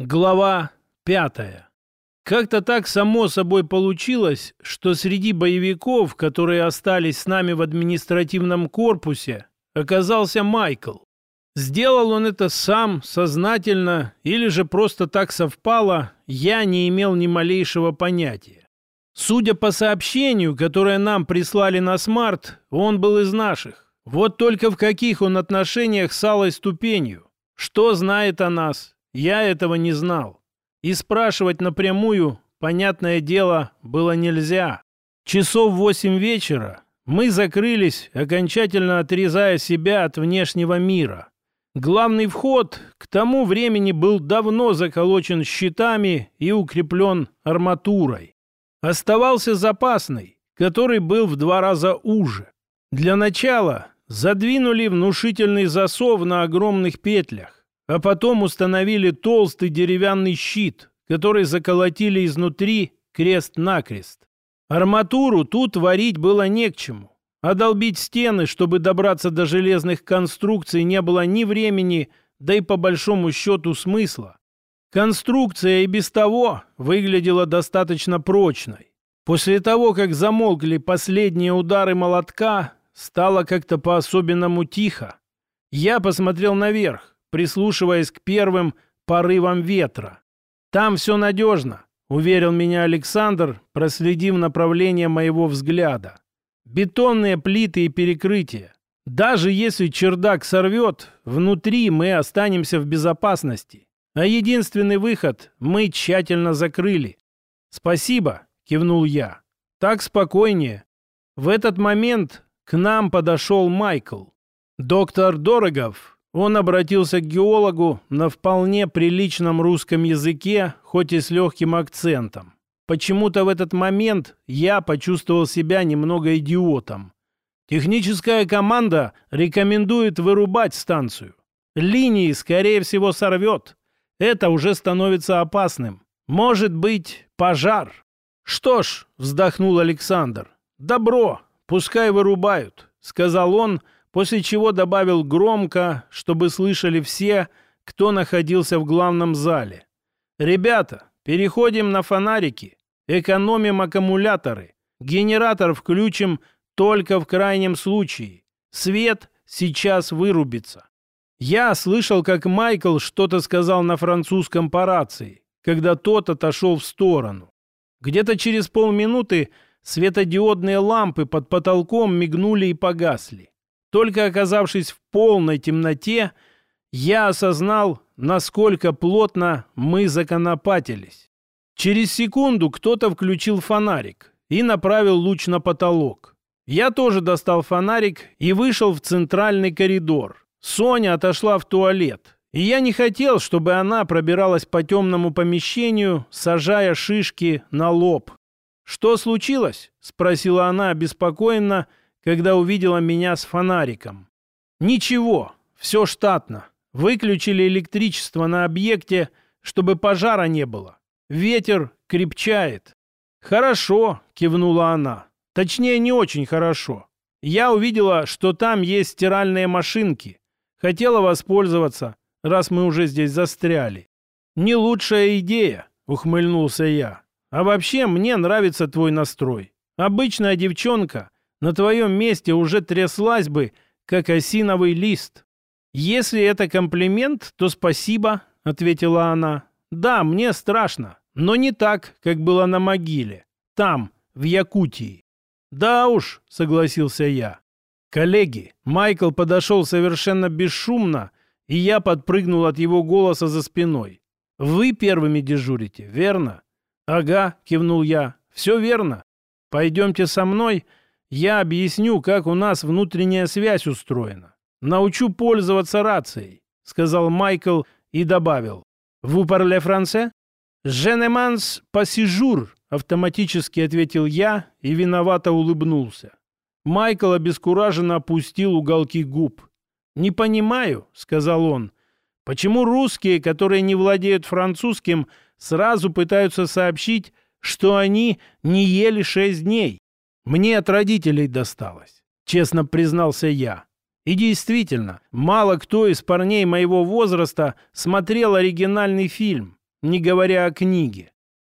Глава пятая. Как-то так само собой получилось, что среди боевиков, которые остались с нами в административном корпусе, оказался Майкл. Сделал он это сам, сознательно, или же просто так совпало, я не имел ни малейшего понятия. Судя по сообщению, которое нам прислали на смарт, он был из наших. Вот только в каких он отношениях с алой ступенью. Что знает о нас, я этого не знал. И спрашивать напрямую, понятное дело, было нельзя. Часов восемь вечера мы закрылись, окончательно отрезая себя от внешнего мира. Главный вход к тому времени был давно заколочен щитами и укреплен арматурой. Оставался запасный, который был в два раза уже. Для начала задвинули внушительный засов на огромных петлях а потом установили толстый деревянный щит, который заколотили изнутри крест-накрест. Арматуру тут варить было не к чему. А долбить стены, чтобы добраться до железных конструкций, не было ни времени, да и по большому счету смысла. Конструкция и без того выглядела достаточно прочной. После того, как замолкли последние удары молотка, стало как-то по-особенному тихо. Я посмотрел наверх прислушиваясь к первым порывам ветра. «Там все надежно», — уверил меня Александр, проследив направление моего взгляда. «Бетонные плиты и перекрытия. Даже если чердак сорвет, внутри мы останемся в безопасности. А единственный выход мы тщательно закрыли». «Спасибо», — кивнул я. «Так спокойнее». В этот момент к нам подошел Майкл. Доктор Дорогов он обратился к геологу на вполне приличном русском языке, хоть и с легким акцентом. Почему-то в этот момент я почувствовал себя немного идиотом. Техническая команда рекомендует вырубать станцию. Линии, скорее всего, сорвет. Это уже становится опасным. Может быть, пожар. Что ж, вздохнул Александр. Добро, пускай вырубают, сказал он, — после чего добавил громко, чтобы слышали все, кто находился в главном зале. «Ребята, переходим на фонарики, экономим аккумуляторы, генератор включим только в крайнем случае. Свет сейчас вырубится». Я слышал, как Майкл что-то сказал на французском по рации, когда тот отошел в сторону. Где-то через полминуты светодиодные лампы под потолком мигнули и погасли. Только оказавшись в полной темноте, я осознал, насколько плотно мы законопатились. Через секунду кто-то включил фонарик и направил луч на потолок. Я тоже достал фонарик и вышел в центральный коридор. Соня отошла в туалет, и я не хотел, чтобы она пробиралась по темному помещению, сажая шишки на лоб. «Что случилось?» — спросила она обеспокоенно, когда увидела меня с фонариком. Ничего, все штатно. Выключили электричество на объекте, чтобы пожара не было. Ветер крепчает. Хорошо, кивнула она. Точнее, не очень хорошо. Я увидела, что там есть стиральные машинки. Хотела воспользоваться, раз мы уже здесь застряли. Не лучшая идея, ухмыльнулся я. А вообще, мне нравится твой настрой. Обычная девчонка на твоем месте уже тряслась бы, как осиновый лист. Если это комплимент, то спасибо, ответила она. Да, мне страшно, но не так, как было на могиле. Там, в Якутии. Да уж, согласился я. Коллеги, Майкл подошел совершенно бесшумно, и я подпрыгнул от его голоса за спиной. Вы первыми дежурите, верно? Ага, кивнул я. Все верно. Пойдемте со мной, я объясню, как у нас внутренняя связь устроена. Научу пользоваться рацией», — сказал Майкл и добавил. «Vous parlez français?» «Je ne mange pas séjour», — автоматически ответил я и виновато улыбнулся. Майкл обескураженно опустил уголки губ. «Не понимаю», — сказал он, — «почему русские, которые не владеют французским, сразу пытаются сообщить, что они не ели шесть дней?» Мне от родителей досталось, честно признался я. И действительно, мало кто из парней моего возраста смотрел оригинальный фильм. не говоря о книге.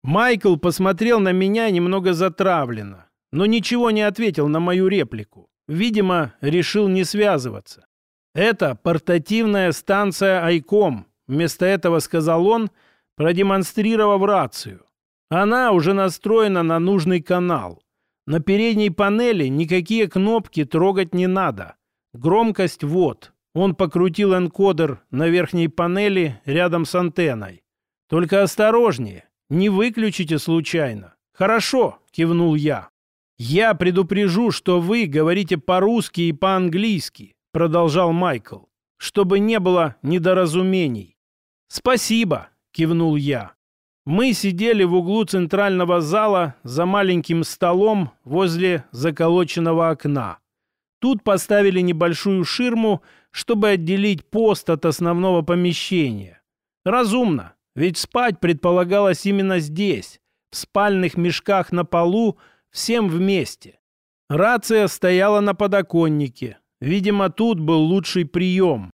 Майкл посмотрел на меня немного затравленно, но ничего не ответил на мою реплику. Видимо, решил не связываться. «Это портативная станция Айком», вместо этого сказал он, продемонстрировав рацию. Она уже настроена на нужный канал. На передней панели никакие кнопки трогать не надо. Громкость вот. Он покрутил энкодер на верхней панели рядом с антенной. Только осторожнее, не выключите случайно. Хорошо, кивнул я. Я предупрежу, что вы говорите по-русски и по-английски, продолжал Майкл, чтобы не было недоразумений. Спасибо, кивнул я. Мы сидели в углу центрального зала за маленьким столом возле заколоченного окна. Тут поставили небольшую ширму, чтобы отделить пост от основного помещения. Разумно, ведь спать предполагалось именно здесь, в спальных мешках на полу, всем вместе. Рация стояла на подоконнике. Видимо, тут был лучший прием.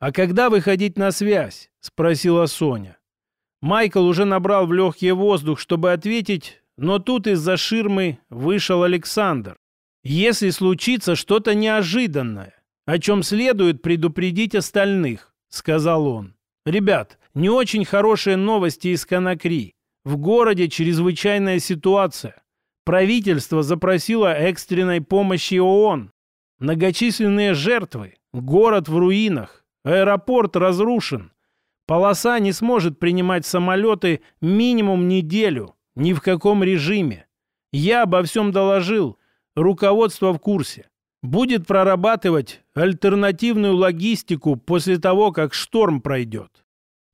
«А когда выходить на связь?» – спросила Соня. Майкл уже набрал в легкий воздух, чтобы ответить, но тут из-за ширмы вышел Александр. «Если случится что-то неожиданное, о чем следует предупредить остальных», — сказал он. «Ребят, не очень хорошие новости из Конакри. В городе чрезвычайная ситуация. Правительство запросило экстренной помощи ООН. Многочисленные жертвы, город в руинах, аэропорт разрушен. Полоса не сможет принимать самолеты минимум неделю, ни в каком режиме. Я обо всем доложил, руководство в курсе. Будет прорабатывать альтернативную логистику после того, как шторм пройдет.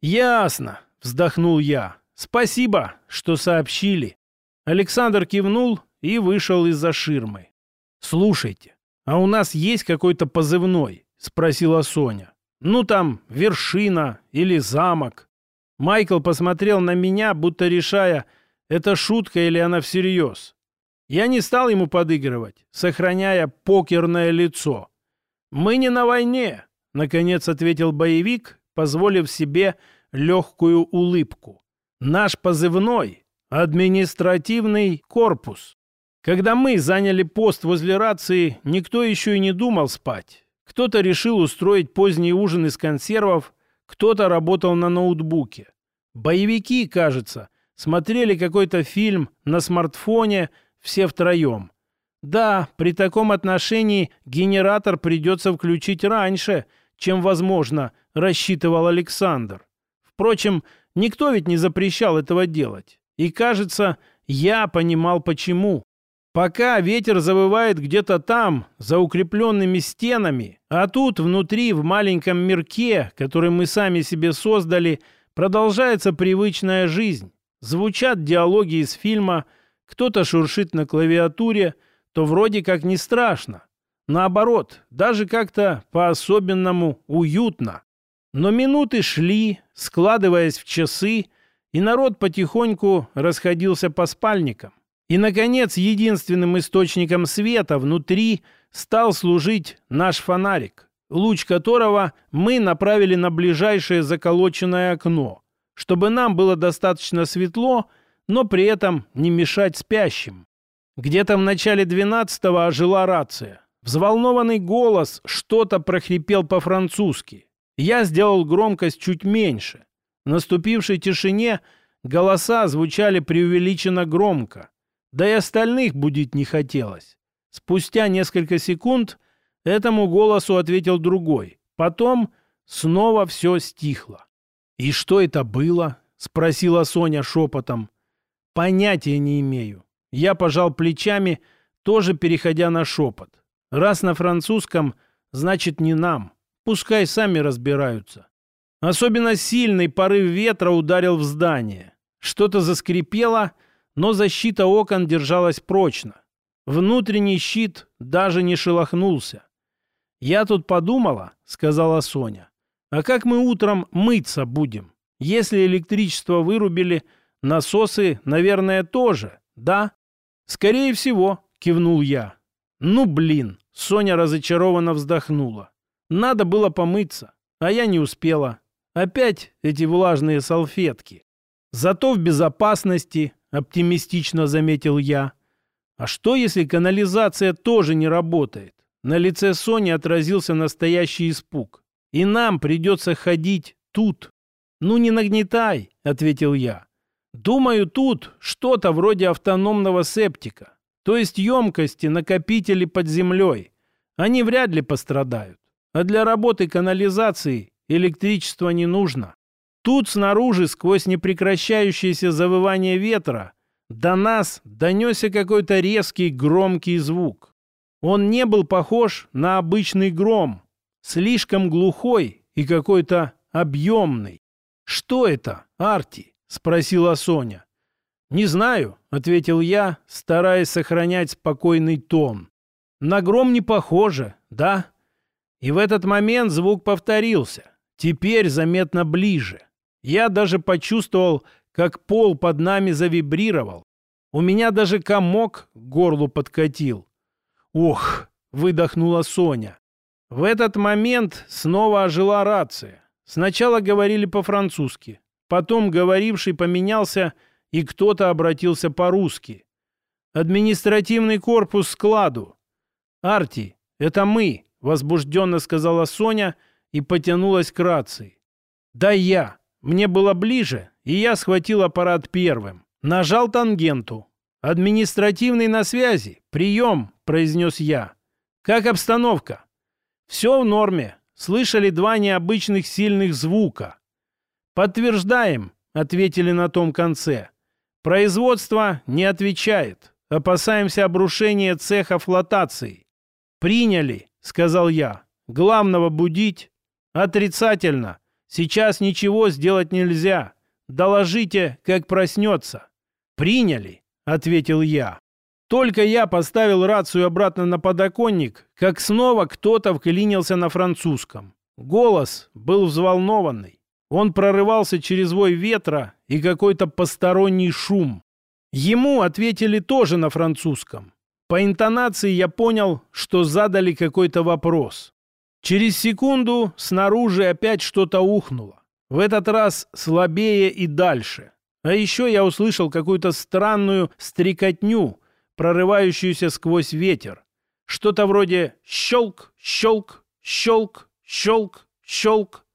«Ясно», — вздохнул я. «Спасибо, что сообщили». Александр кивнул и вышел из-за ширмы. «Слушайте, а у нас есть какой-то позывной?» — спросила Соня. Ну там вершина или замок. Майкл посмотрел на меня, будто решая, это шутка или она всерьез. Я не стал ему подыгрывать, сохраняя покерное лицо. «Мы не на войне», — наконец ответил боевик, позволив себе легкую улыбку. «Наш позывной — административный корпус. Когда мы заняли пост возле рации, никто еще и не думал спать. Кто-то решил устроить поздний ужин из консервов, кто-то работал на ноутбуке. Боевики, кажется, смотрели какой-то фильм на смартфоне все втроем. Да, при таком отношении генератор придется включить раньше, чем, возможно, рассчитывал Александр. Впрочем, никто ведь не запрещал этого делать. И, кажется, я понимал почему. Пока ветер завывает где-то там, за укрепленными стенами, а тут внутри, в маленьком мирке, который мы сами себе создали, продолжается привычная жизнь. Звучат диалоги из фильма, кто-то шуршит на клавиатуре, то вроде как не страшно. Наоборот, даже как-то по-особенному уютно. Но минуты шли, складываясь в часы, и народ потихоньку расходился по спальникам. И, наконец, единственным источником света внутри стал служить наш фонарик, луч которого мы направили на ближайшее заколоченное окно, чтобы нам было достаточно светло, но при этом не мешать спящим. Где-то в начале двенадцатого ожила рация. Взволнованный голос что-то прохрипел по-французски. Я сделал громкость чуть меньше. В наступившей тишине голоса звучали преувеличенно громко. Да и остальных будить не хотелось. Спустя несколько секунд этому голосу ответил другой. Потом снова все стихло. «И что это было?» — спросила Соня шепотом. «Понятия не имею». Я пожал плечами, тоже переходя на шепот. «Раз на французском, значит не нам. Пускай сами разбираются». Особенно сильный порыв ветра ударил в здание. Что-то заскрипело, но защита окон держалась прочно. Внутренний щит даже не шелохнулся. «Я тут подумала», — сказала Соня, «а как мы утром мыться будем? Если электричество вырубили, насосы, наверное, тоже, да?» «Скорее всего», — кивнул я. «Ну, блин», — Соня разочарованно вздохнула. «Надо было помыться, а я не успела. Опять эти влажные салфетки». Зато в безопасности, оптимистично заметил я. А что, если канализация тоже не работает? На лице Сони отразился настоящий испуг. И нам придется ходить тут. Ну не нагнетай, ответил я. Думаю, тут что-то вроде автономного септика. То есть емкости, накопители под землей. Они вряд ли пострадают. А для работы канализации электричество не нужно. Тут снаружи, сквозь непрекращающееся завывание ветра, до нас донесся какой-то резкий громкий звук. Он не был похож на обычный гром, слишком глухой и какой-то объемный. «Что это, Арти?» — спросила Соня. «Не знаю», — ответил я, стараясь сохранять спокойный тон. «На гром не похоже, да?» И в этот момент звук повторился, теперь заметно ближе. Я даже почувствовал, как пол под нами завибрировал. У меня даже комок к горлу подкатил. «Ох!» — выдохнула Соня. В этот момент снова ожила рация. Сначала говорили по-французски, потом говоривший поменялся, и кто-то обратился по-русски. «Административный корпус складу». «Арти, это мы», — возбужденно сказала Соня и потянулась к рации. «Да я», мне было ближе, и я схватил аппарат первым. Нажал тангенту. «Административный на связи. Прием», — произнес я. «Как обстановка?» «Все в норме. Слышали два необычных сильных звука». «Подтверждаем», — ответили на том конце. «Производство не отвечает. Опасаемся обрушения цеха флотации». «Приняли», — сказал я. «Главного будить?» «Отрицательно. Сейчас ничего сделать нельзя. Доложите, как проснется». «Приняли», — ответил я. Только я поставил рацию обратно на подоконник, как снова кто-то вклинился на французском. Голос был взволнованный. Он прорывался через вой ветра и какой-то посторонний шум. Ему ответили тоже на французском. По интонации я понял, что задали какой-то вопрос. Через секунду снаружи опять что-то ухнуло. В этот раз слабее и дальше. А еще я услышал какую-то странную стрекотню, прорывающуюся сквозь ветер. Что-то вроде щелк, щелк, щелк, щелк, щелк.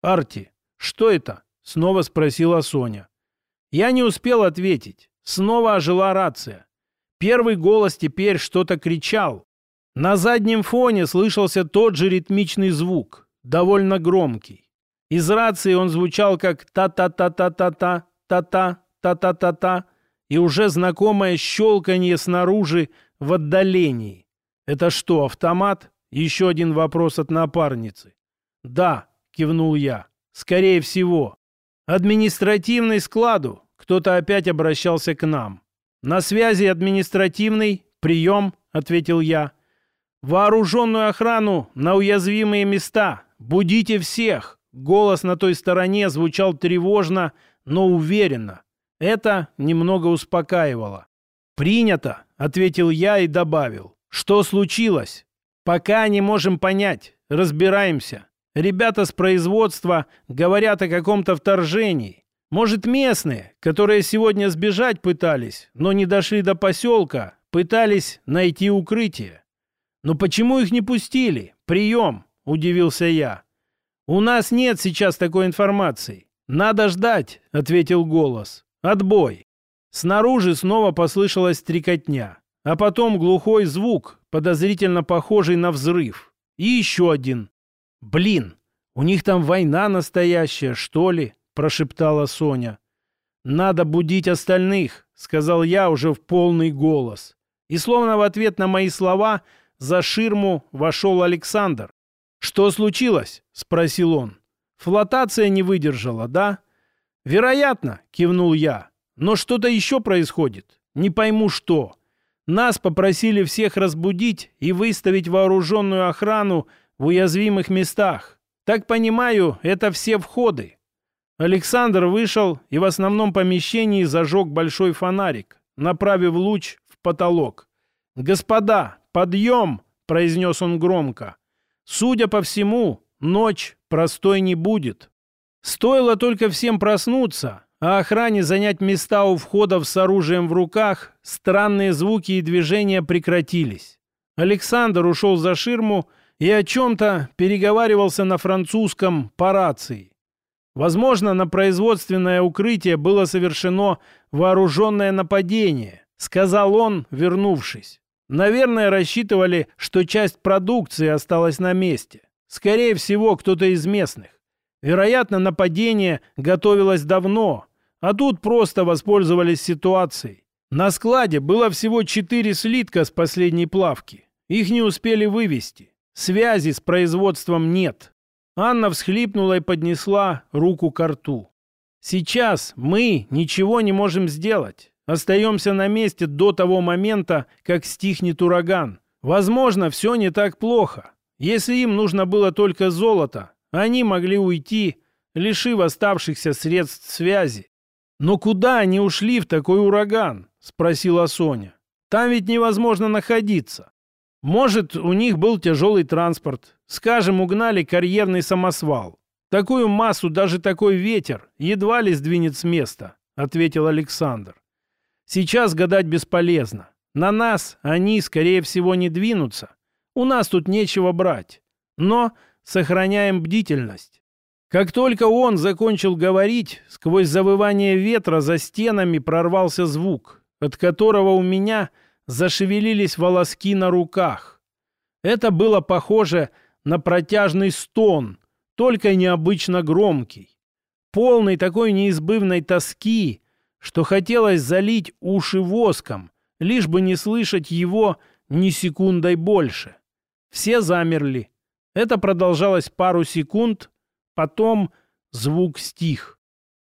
«Арти, что это?» — снова спросила Соня. Я не успел ответить. Снова ожила рация. Первый голос теперь что-то кричал, на заднем фоне слышался тот же ритмичный звук, довольно громкий. Из рации он звучал как та-та-та-та-та-та, та-та, та-та-та-та, и уже знакомое щелканье снаружи в отдалении. Это что, автомат? Еще один вопрос от напарницы. Да, кивнул я. Скорее всего. Административный складу. Кто-то опять обращался к нам. На связи административный. Прием, ответил я. Вооруженную охрану на уязвимые места! Будите всех!» Голос на той стороне звучал тревожно, но уверенно. Это немного успокаивало. «Принято!» — ответил я и добавил. «Что случилось?» «Пока не можем понять. Разбираемся. Ребята с производства говорят о каком-то вторжении. Может, местные, которые сегодня сбежать пытались, но не дошли до поселка, пытались найти укрытие. «Но почему их не пустили? Прием!» – удивился я. «У нас нет сейчас такой информации. Надо ждать», – ответил голос. «Отбой». Снаружи снова послышалась стрекотня, а потом глухой звук, подозрительно похожий на взрыв. И еще один. «Блин, у них там война настоящая, что ли?» – прошептала Соня. «Надо будить остальных», — сказал я уже в полный голос. И словно в ответ на мои слова за ширму вошел Александр. «Что случилось?» — спросил он. «Флотация не выдержала, да?» «Вероятно», — кивнул я. «Но что-то еще происходит. Не пойму, что. Нас попросили всех разбудить и выставить вооруженную охрану в уязвимых местах. Так понимаю, это все входы». Александр вышел и в основном помещении зажег большой фонарик, направив луч в потолок. «Господа, подъем!» — произнес он громко. «Судя по всему, ночь простой не будет». Стоило только всем проснуться, а охране занять места у входов с оружием в руках, странные звуки и движения прекратились. Александр ушел за ширму и о чем-то переговаривался на французском по рации. Возможно, на производственное укрытие было совершено вооруженное нападение, сказал он, вернувшись. Наверное, рассчитывали, что часть продукции осталась на месте. Скорее всего, кто-то из местных. Вероятно, нападение готовилось давно, а тут просто воспользовались ситуацией. На складе было всего четыре слитка с последней плавки. Их не успели вывести. Связи с производством нет. Анна всхлипнула и поднесла руку к рту. Сейчас мы ничего не можем сделать. Остаемся на месте до того момента, как стихнет ураган. Возможно, все не так плохо. Если им нужно было только золото, они могли уйти, лишив оставшихся средств связи. «Но куда они ушли в такой ураган?» — спросила Соня. «Там ведь невозможно находиться. Может, у них был тяжелый транспорт. Скажем, угнали карьерный самосвал. Такую массу даже такой ветер едва ли сдвинет с места», — ответил Александр. «Сейчас гадать бесполезно. На нас они, скорее всего, не двинутся. У нас тут нечего брать. Но сохраняем бдительность. Как только он закончил говорить, сквозь завывание ветра за стенами прорвался звук, от которого у меня зашевелились волоски на руках. Это было похоже на протяжный стон, только необычно громкий, полный такой неизбывной тоски, что хотелось залить уши воском, лишь бы не слышать его ни секундой больше. Все замерли. Это продолжалось пару секунд, Потом звук стих.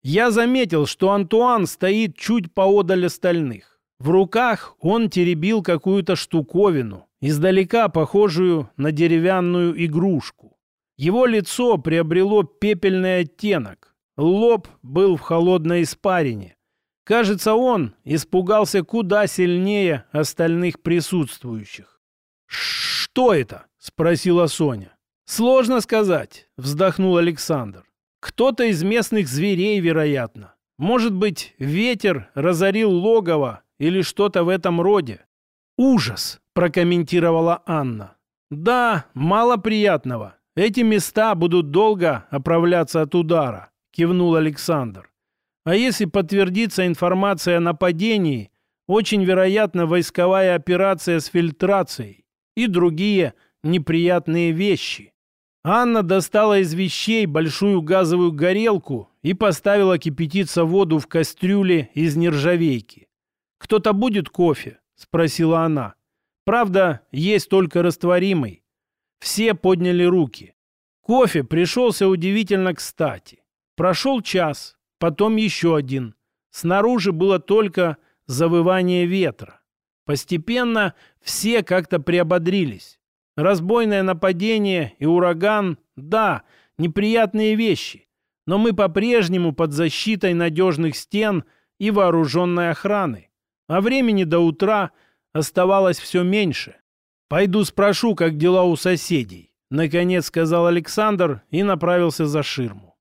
Я заметил, что Антуан стоит чуть поодаль остальных. В руках он теребил какую-то штуковину, издалека похожую на деревянную игрушку. Его лицо приобрело пепельный оттенок. Лоб был в холодной испарине. Кажется, он испугался куда сильнее остальных присутствующих. «Что это?» — спросила Соня. «Сложно сказать», — вздохнул Александр. «Кто-то из местных зверей, вероятно. Может быть, ветер разорил логово или что-то в этом роде». «Ужас», — прокомментировала Анна. «Да, мало приятного. Эти места будут долго оправляться от удара», — кивнул Александр. «А если подтвердится информация о нападении, очень вероятно войсковая операция с фильтрацией и другие неприятные вещи». Анна достала из вещей большую газовую горелку и поставила кипятиться воду в кастрюле из нержавейки. «Кто-то будет кофе?» – спросила она. «Правда, есть только растворимый». Все подняли руки. Кофе пришелся удивительно кстати. Прошел час, потом еще один. Снаружи было только завывание ветра. Постепенно все как-то приободрились. Разбойное нападение и ураган – да, неприятные вещи. Но мы по-прежнему под защитой надежных стен и вооруженной охраны. А времени до утра оставалось все меньше. «Пойду спрошу, как дела у соседей», — наконец сказал Александр и направился за ширму.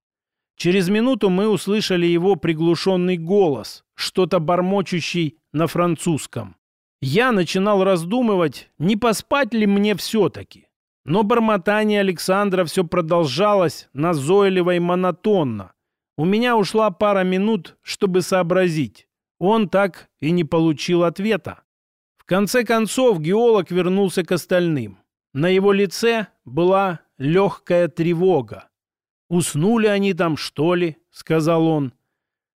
Через минуту мы услышали его приглушенный голос, что-то бормочущий на французском. Я начинал раздумывать, не поспать ли мне все-таки. Но бормотание Александра все продолжалось назойливо и монотонно. У меня ушла пара минут, чтобы сообразить. Он так и не получил ответа. В конце концов геолог вернулся к остальным. На его лице была легкая тревога. «Уснули они там, что ли?» — сказал он.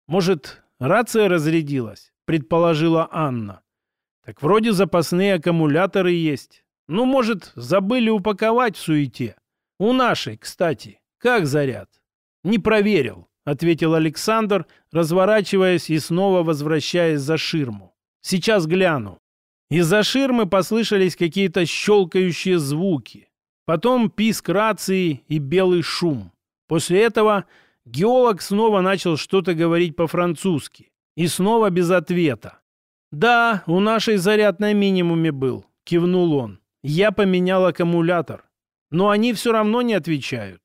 «Может, рация разрядилась?» — предположила Анна. Так вроде запасные аккумуляторы есть. Ну, может, забыли упаковать в суете. У нашей, кстати. Как заряд? Не проверил, ответил Александр, разворачиваясь и снова возвращаясь за ширму. Сейчас гляну. Из-за ширмы послышались какие-то щелкающие звуки. Потом писк рации и белый шум. После этого геолог снова начал что-то говорить по-французски. И снова без ответа. «Да, у нашей заряд на минимуме был», — кивнул он. «Я поменял аккумулятор. Но они все равно не отвечают».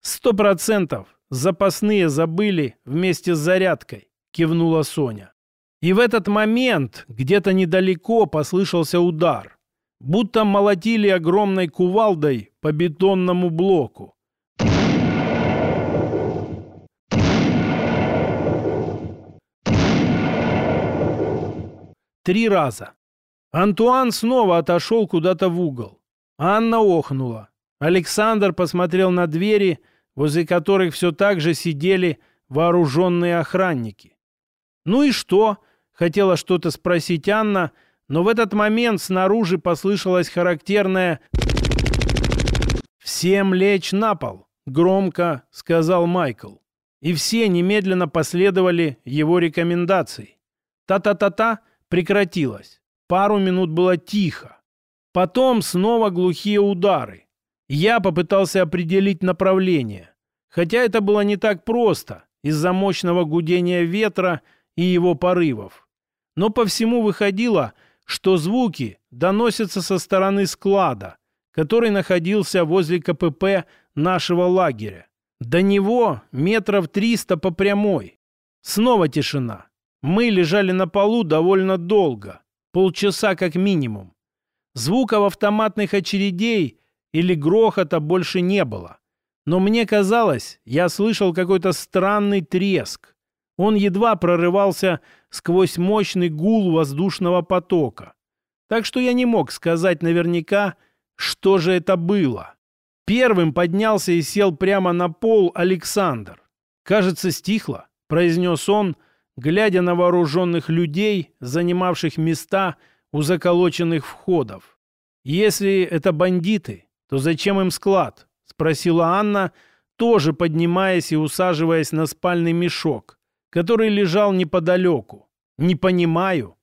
«Сто процентов. Запасные забыли вместе с зарядкой», — кивнула Соня. И в этот момент где-то недалеко послышался удар, будто молотили огромной кувалдой по бетонному блоку. Три раза. Антуан снова отошел куда-то в угол. Анна охнула. Александр посмотрел на двери, возле которых все так же сидели вооруженные охранники. «Ну и что?» — хотела что-то спросить Анна, но в этот момент снаружи послышалось характерное «Всем лечь на пол!» — громко сказал Майкл. И все немедленно последовали его рекомендации. Та-та-та-та прекратилось. Пару минут было тихо. Потом снова глухие удары. Я попытался определить направление. Хотя это было не так просто из-за мощного гудения ветра и его порывов. Но по всему выходило, что звуки доносятся со стороны склада, который находился возле КПП нашего лагеря. До него метров триста по прямой. Снова тишина. Мы лежали на полу довольно долго. Полчаса как минимум. Звуков автоматных очередей или грохота больше не было. Но мне казалось, я слышал какой-то странный треск. Он едва прорывался сквозь мощный гул воздушного потока. Так что я не мог сказать наверняка, что же это было. Первым поднялся и сел прямо на пол Александр. «Кажется, стихло», — произнес он, — глядя на вооруженных людей, занимавших места у заколоченных входов. «Если это бандиты, то зачем им склад?» — спросила Анна, тоже поднимаясь и усаживаясь на спальный мешок, который лежал неподалеку. «Не понимаю».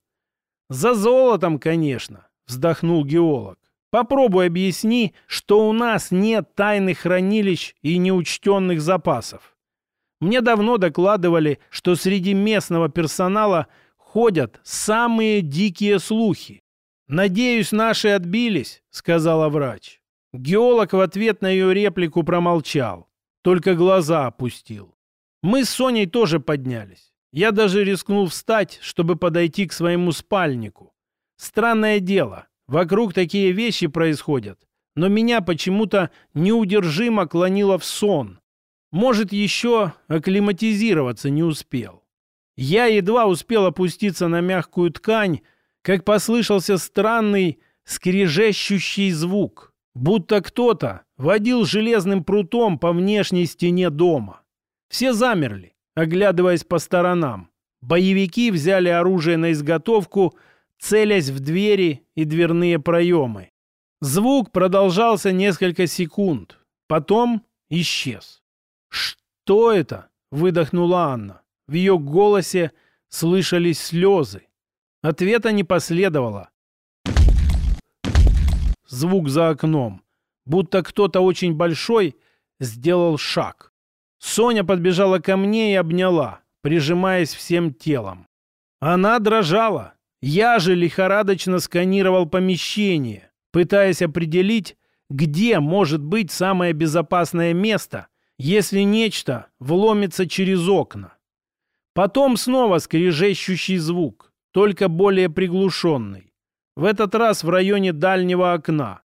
«За золотом, конечно», — вздохнул геолог. «Попробуй объясни, что у нас нет тайных хранилищ и неучтенных запасов. Мне давно докладывали, что среди местного персонала ходят самые дикие слухи. «Надеюсь, наши отбились», — сказала врач. Геолог в ответ на ее реплику промолчал, только глаза опустил. Мы с Соней тоже поднялись. Я даже рискнул встать, чтобы подойти к своему спальнику. Странное дело, вокруг такие вещи происходят, но меня почему-то неудержимо клонило в сон. Может, еще акклиматизироваться не успел. Я едва успел опуститься на мягкую ткань, как послышался странный скрежещущий звук, будто кто-то водил железным прутом по внешней стене дома. Все замерли, оглядываясь по сторонам. Боевики взяли оружие на изготовку, целясь в двери и дверные проемы. Звук продолжался несколько секунд, потом исчез. «Что это?» — выдохнула Анна. В ее голосе слышались слезы. Ответа не последовало. Звук за окном. Будто кто-то очень большой сделал шаг. Соня подбежала ко мне и обняла, прижимаясь всем телом. Она дрожала. Я же лихорадочно сканировал помещение, пытаясь определить, где может быть самое безопасное место — если нечто вломится через окна. Потом снова скрежещущий звук, только более приглушенный. В этот раз в районе дальнего окна.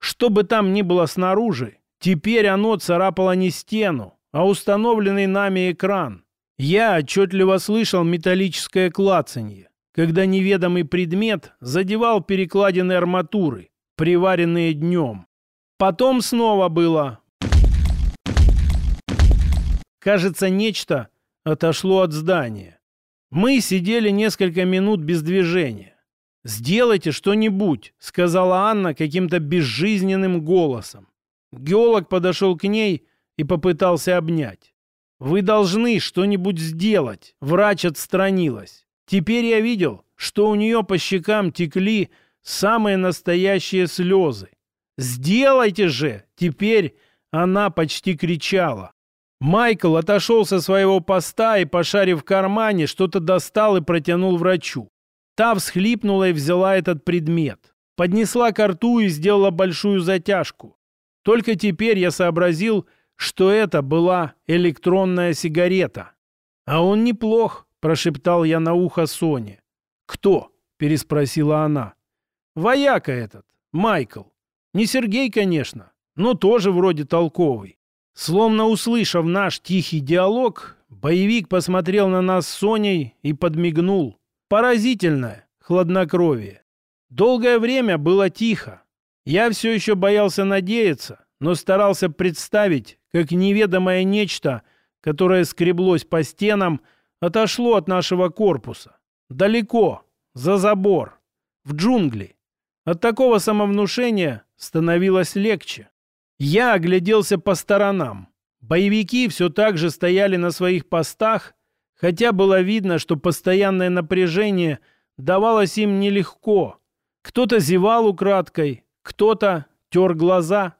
Что бы там ни было снаружи, теперь оно царапало не стену, а установленный нами экран. Я отчетливо слышал металлическое клацанье, когда неведомый предмет задевал перекладины арматуры, приваренные днем. Потом снова было Кажется, нечто отошло от здания. Мы сидели несколько минут без движения. «Сделайте что-нибудь», — сказала Анна каким-то безжизненным голосом. Геолог подошел к ней и попытался обнять. «Вы должны что-нибудь сделать», — врач отстранилась. Теперь я видел, что у нее по щекам текли самые настоящие слезы. «Сделайте же!» — теперь она почти кричала. Майкл отошел со своего поста и, пошарив в кармане, что-то достал и протянул врачу. Та всхлипнула и взяла этот предмет. Поднесла ко рту и сделала большую затяжку. Только теперь я сообразил, что это была электронная сигарета. «А он неплох», — прошептал я на ухо Соне. «Кто?» — переспросила она. «Вояка этот, Майкл. Не Сергей, конечно, но тоже вроде толковый». Словно услышав наш тихий диалог, боевик посмотрел на нас с Соней и подмигнул. Поразительное хладнокровие. Долгое время было тихо. Я все еще боялся надеяться, но старался представить, как неведомое нечто, которое скреблось по стенам, отошло от нашего корпуса. Далеко, за забор, в джунгли. От такого самовнушения становилось легче. Я огляделся по сторонам. Боевики все так же стояли на своих постах, хотя было видно, что постоянное напряжение давалось им нелегко. Кто-то зевал украдкой, кто-то тер глаза.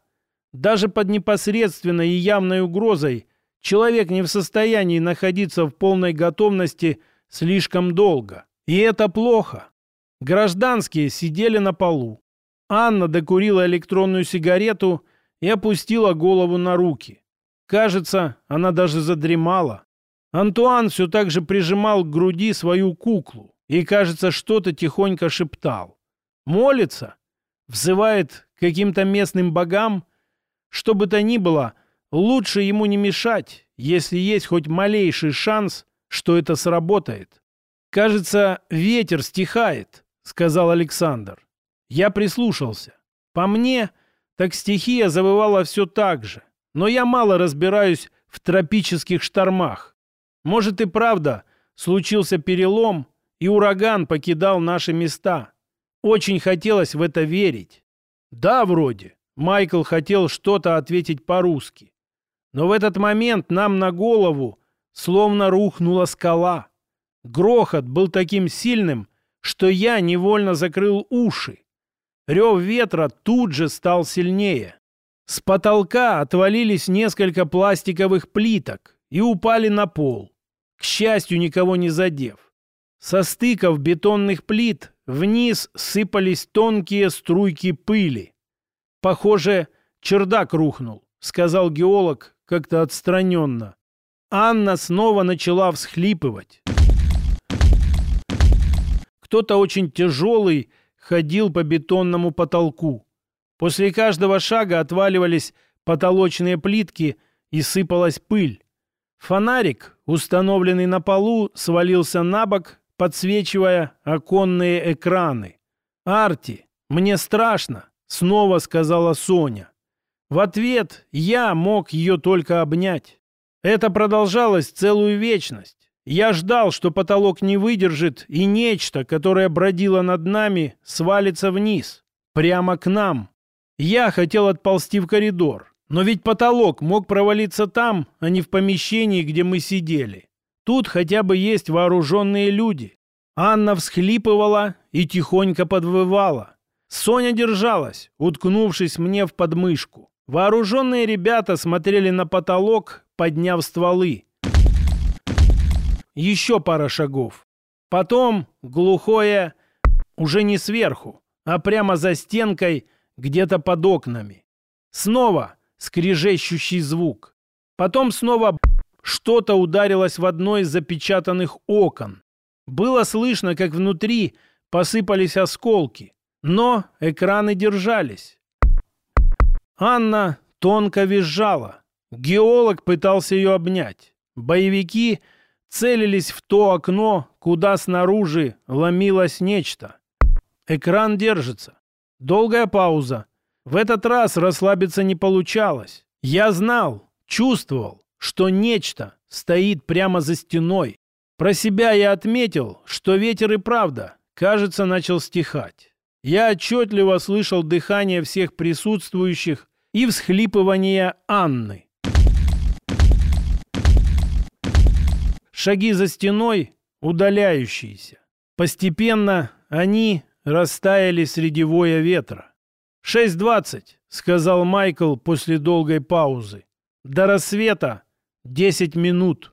Даже под непосредственной и явной угрозой человек не в состоянии находиться в полной готовности слишком долго. И это плохо. Гражданские сидели на полу. Анна докурила электронную сигарету и опустила голову на руки. Кажется, она даже задремала. Антуан все так же прижимал к груди свою куклу и, кажется, что-то тихонько шептал. Молится? Взывает каким-то местным богам? Что бы то ни было, лучше ему не мешать, если есть хоть малейший шанс, что это сработает. «Кажется, ветер стихает», — сказал Александр. Я прислушался. По мне, так стихия завывала все так же. Но я мало разбираюсь в тропических штормах. Может и правда случился перелом, и ураган покидал наши места. Очень хотелось в это верить. Да, вроде. Майкл хотел что-то ответить по-русски. Но в этот момент нам на голову словно рухнула скала. Грохот был таким сильным, что я невольно закрыл уши. Рев ветра тут же стал сильнее. С потолка отвалились несколько пластиковых плиток и упали на пол, к счастью, никого не задев. Со стыков бетонных плит вниз сыпались тонкие струйки пыли. Похоже, чердак рухнул, сказал геолог как-то отстраненно. Анна снова начала всхлипывать. Кто-то очень тяжелый ходил по бетонному потолку. После каждого шага отваливались потолочные плитки и сыпалась пыль. Фонарик, установленный на полу, свалился на бок, подсвечивая оконные экраны. «Арти, мне страшно», — снова сказала Соня. В ответ я мог ее только обнять. Это продолжалось целую вечность. Я ждал, что потолок не выдержит, и нечто, которое бродило над нами, свалится вниз, прямо к нам. Я хотел отползти в коридор, но ведь потолок мог провалиться там, а не в помещении, где мы сидели. Тут хотя бы есть вооруженные люди. Анна всхлипывала и тихонько подвывала. Соня держалась, уткнувшись мне в подмышку. Вооруженные ребята смотрели на потолок, подняв стволы. Еще пара шагов. Потом глухое, уже не сверху, а прямо за стенкой, где-то под окнами. Снова скрежещущий звук. Потом снова что-то ударилось в одно из запечатанных окон. Было слышно, как внутри посыпались осколки, но экраны держались. Анна тонко визжала. Геолог пытался ее обнять. Боевики целились в то окно, куда снаружи ломилось нечто. Экран держится. Долгая пауза. В этот раз расслабиться не получалось. Я знал, чувствовал, что нечто стоит прямо за стеной. Про себя я отметил, что ветер и правда, кажется, начал стихать. Я отчетливо слышал дыхание всех присутствующих и всхлипывание Анны. Шаги за стеной, удаляющиеся. Постепенно они растаяли среди воя ветра. «Шесть двадцать», — сказал Майкл после долгой паузы. «До рассвета десять минут».